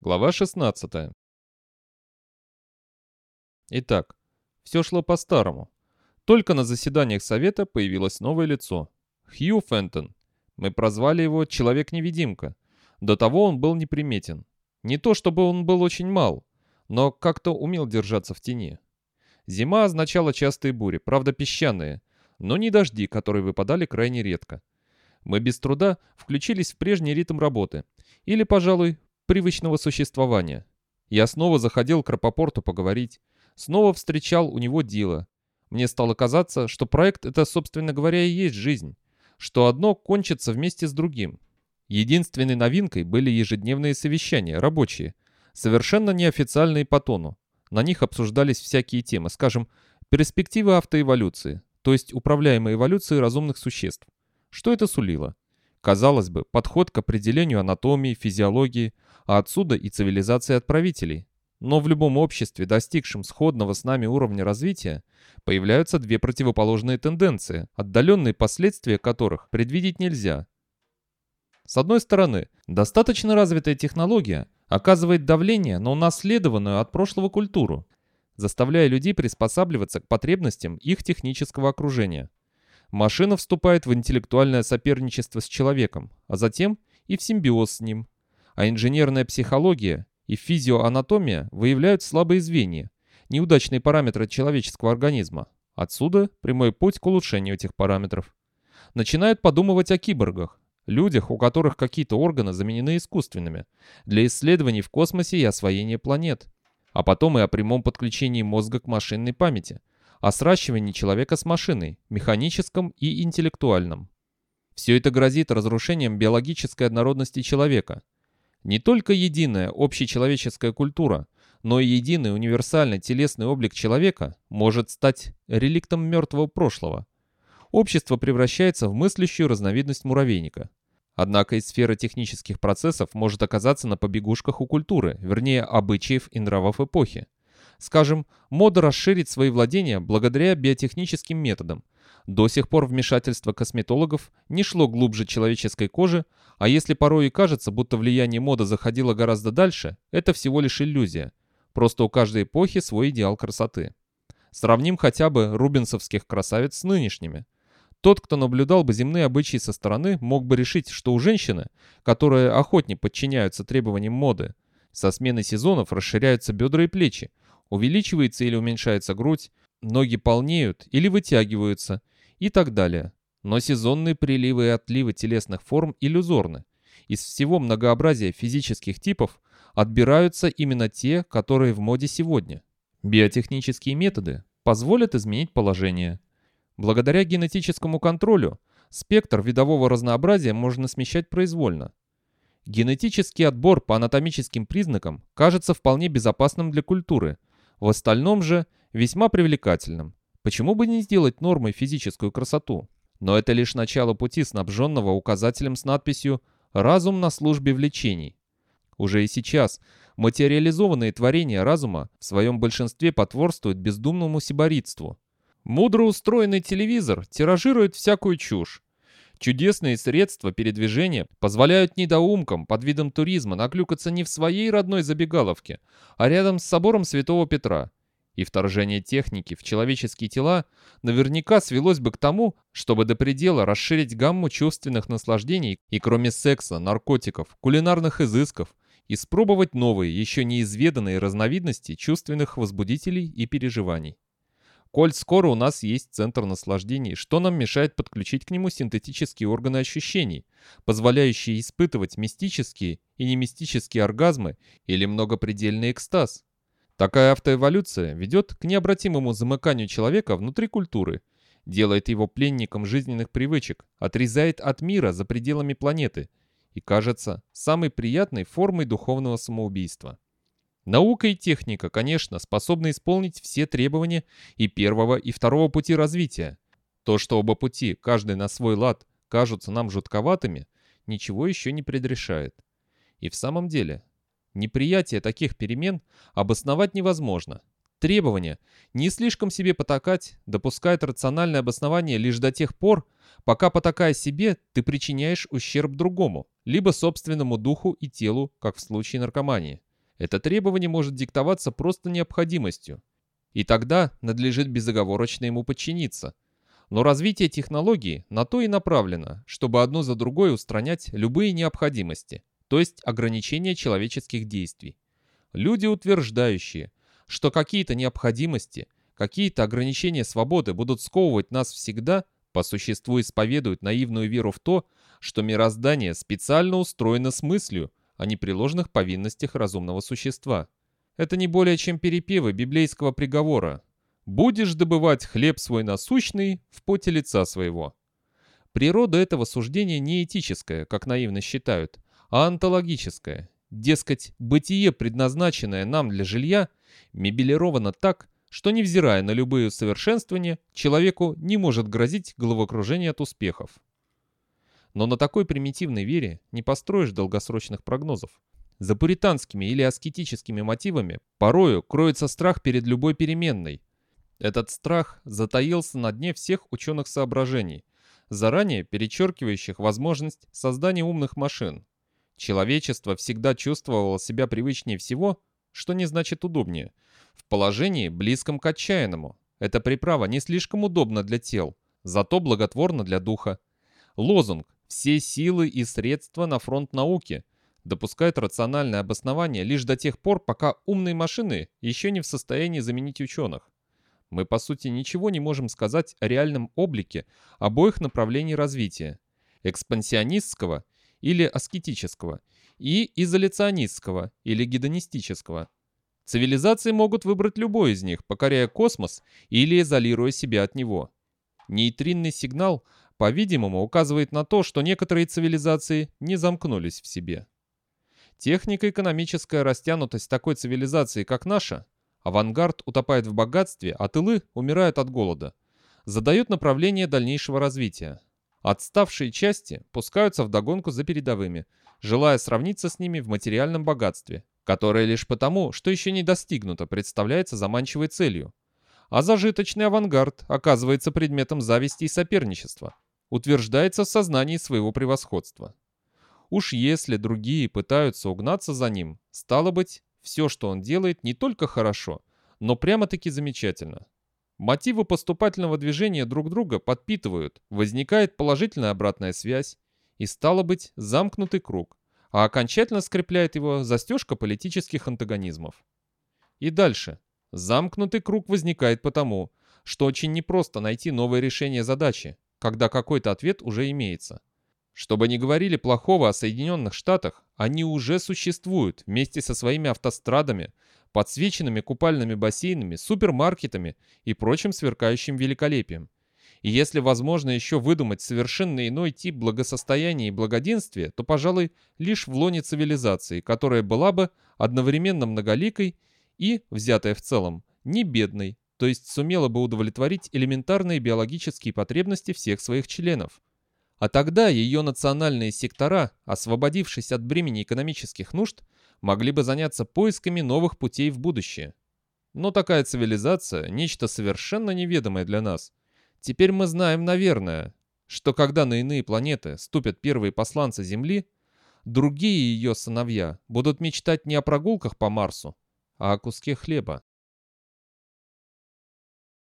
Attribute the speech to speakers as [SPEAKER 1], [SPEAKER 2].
[SPEAKER 1] Глава 16. Итак, все шло по-старому. Только на заседаниях совета появилось новое лицо. Хью Фентон. Мы прозвали его «Человек-невидимка». До того он был неприметен. Не то чтобы он был очень мал, но как-то умел держаться в тени. Зима означала частые бури, правда песчаные, но не дожди, которые выпадали крайне редко. Мы без труда включились в прежний ритм работы, или, пожалуй, привычного существования. Я снова заходил к Рапопорту поговорить, снова встречал у него Дила. Мне стало казаться, что проект это, собственно говоря, и есть жизнь, что одно кончится вместе с другим. Единственной новинкой были ежедневные совещания, рабочие, совершенно неофициальные по тону. На них обсуждались всякие темы, скажем, перспективы автоэволюции, то есть управляемой эволюции разумных существ. Что это сулило? Казалось бы, подход к определению анатомии, физиологии, а отсюда и цивилизации отправителей. Но в любом обществе, достигшем сходного с нами уровня развития, появляются две противоположные тенденции, отдаленные последствия которых предвидеть нельзя. С одной стороны, достаточно развитая технология оказывает давление на унаследованную от прошлого культуру, заставляя людей приспосабливаться к потребностям их технического окружения. Машина вступает в интеллектуальное соперничество с человеком, а затем и в симбиоз с ним. А инженерная психология и физиоанатомия выявляют слабые звенья, неудачные параметры человеческого организма. Отсюда прямой путь к улучшению этих параметров. Начинают подумывать о киборгах, людях, у которых какие-то органы заменены искусственными, для исследований в космосе и освоения планет. А потом и о прямом подключении мозга к машинной памяти, о сращивании человека с машиной, механическом и интеллектуальном. Все это грозит разрушением биологической однородности человека. Не только единая общечеловеческая культура, но и единый универсальный телесный облик человека может стать реликтом мертвого прошлого. Общество превращается в мыслящую разновидность муравейника. Однако из сферы технических процессов может оказаться на побегушках у культуры, вернее обычаев и нравов эпохи. Скажем, мода расширить свои владения благодаря биотехническим методам. До сих пор вмешательство косметологов не шло глубже человеческой кожи, а если порой и кажется, будто влияние моды заходило гораздо дальше, это всего лишь иллюзия. Просто у каждой эпохи свой идеал красоты. Сравним хотя бы рубинсовских красавиц с нынешними. Тот, кто наблюдал бы земные обычаи со стороны, мог бы решить, что у женщины, которые охотнее подчиняются требованиям моды, со смены сезонов расширяются бедра и плечи, увеличивается или уменьшается грудь, ноги полнеют или вытягиваются и так далее. Но сезонные приливы и отливы телесных форм иллюзорны. Из всего многообразия физических типов отбираются именно те, которые в моде сегодня. Биотехнические методы позволят изменить положение. Благодаря генетическому контролю спектр видового разнообразия можно смещать произвольно. Генетический отбор по анатомическим признакам кажется вполне безопасным для культуры – в остальном же весьма привлекательным. Почему бы не сделать нормой физическую красоту? Но это лишь начало пути, снабженного указателем с надписью «Разум на службе влечений». Уже и сейчас материализованные творения разума в своем большинстве потворствуют бездумному сиборитству. Мудро устроенный телевизор тиражирует всякую чушь, Чудесные средства передвижения позволяют недоумкам под видом туризма наклюкаться не в своей родной забегаловке, а рядом с собором Святого Петра. И вторжение техники в человеческие тела наверняка свелось бы к тому, чтобы до предела расширить гамму чувственных наслаждений и кроме секса, наркотиков, кулинарных изысков, испробовать новые, еще неизведанные разновидности чувственных возбудителей и переживаний. Коль скоро у нас есть центр наслаждений, что нам мешает подключить к нему синтетические органы ощущений, позволяющие испытывать мистические и немистические оргазмы или многопредельный экстаз? Такая автоэволюция ведет к необратимому замыканию человека внутри культуры, делает его пленником жизненных привычек, отрезает от мира за пределами планеты и кажется самой приятной формой духовного самоубийства. Наука и техника, конечно, способны исполнить все требования и первого, и второго пути развития. То, что оба пути, каждый на свой лад, кажутся нам жутковатыми, ничего еще не предрешает. И в самом деле, неприятие таких перемен обосновать невозможно. Требование не слишком себе потакать допускает рациональное обоснование лишь до тех пор, пока потакая себе, ты причиняешь ущерб другому, либо собственному духу и телу, как в случае наркомании. Это требование может диктоваться просто необходимостью. И тогда надлежит безоговорочно ему подчиниться. Но развитие технологии на то и направлено, чтобы одно за другой устранять любые необходимости, то есть ограничения человеческих действий. Люди, утверждающие, что какие-то необходимости, какие-то ограничения свободы будут сковывать нас всегда, по существу исповедуют наивную веру в то, что мироздание специально устроено с мыслью о непреложных повинностях разумного существа. Это не более чем перепевы библейского приговора «Будешь добывать хлеб свой насущный в поте лица своего». Природа этого суждения не этическая, как наивно считают, а онтологическая. Дескать, бытие, предназначенное нам для жилья, мебелировано так, что, невзирая на любые усовершенствования, человеку не может грозить головокружение от успехов. Но на такой примитивной вере не построишь долгосрочных прогнозов. За пуританскими или аскетическими мотивами порою кроется страх перед любой переменной. Этот страх затаился на дне всех ученых соображений, заранее перечеркивающих возможность создания умных машин. Человечество всегда чувствовало себя привычнее всего, что не значит удобнее, в положении близком к отчаянному. Эта приправа не слишком удобна для тел, зато благотворна для духа. Лозунг «Все силы и средства на фронт науки» допускает рациональное обоснование лишь до тех пор, пока умные машины еще не в состоянии заменить ученых. Мы, по сути, ничего не можем сказать о реальном облике обоих направлений развития – экспансионистского или аскетического, и изоляционистского или гедонистического. Цивилизации могут выбрать любой из них, покоряя космос или изолируя себя от него. Нейтринный сигнал, по-видимому, указывает на то, что некоторые цивилизации не замкнулись в себе. Технико-экономическая растянутость такой цивилизации, как наша, авангард утопает в богатстве, а тылы умирают от голода, задает направление дальнейшего развития. Отставшие части пускаются в догонку за передовыми, желая сравниться с ними в материальном богатстве, которое лишь потому, что еще не достигнуто, представляется заманчивой целью. А зажиточный авангард оказывается предметом зависти и соперничества, утверждается в сознании своего превосходства. Уж если другие пытаются угнаться за ним, стало быть, все, что он делает, не только хорошо, но прямо-таки замечательно. Мотивы поступательного движения друг друга подпитывают, возникает положительная обратная связь, и стало быть, замкнутый круг, а окончательно скрепляет его застежка политических антагонизмов. И дальше. Замкнутый круг возникает потому, что очень непросто найти новое решение задачи, когда какой-то ответ уже имеется. Чтобы не говорили плохого о Соединенных Штатах, они уже существуют вместе со своими автострадами, подсвеченными купальными бассейнами, супермаркетами и прочим сверкающим великолепием. И если возможно еще выдумать совершенно иной тип благосостояния и благоденствия, то, пожалуй, лишь в лоне цивилизации, которая была бы одновременно многоликой и, взятая в целом, не бедной, то есть сумела бы удовлетворить элементарные биологические потребности всех своих членов. А тогда ее национальные сектора, освободившись от бремени экономических нужд, могли бы заняться поисками новых путей в будущее. Но такая цивилизация – нечто совершенно неведомое для нас. Теперь мы знаем, наверное, что когда на иные планеты ступят первые посланцы Земли, другие ее сыновья будут мечтать не о прогулках по Марсу, а о куске хлеба.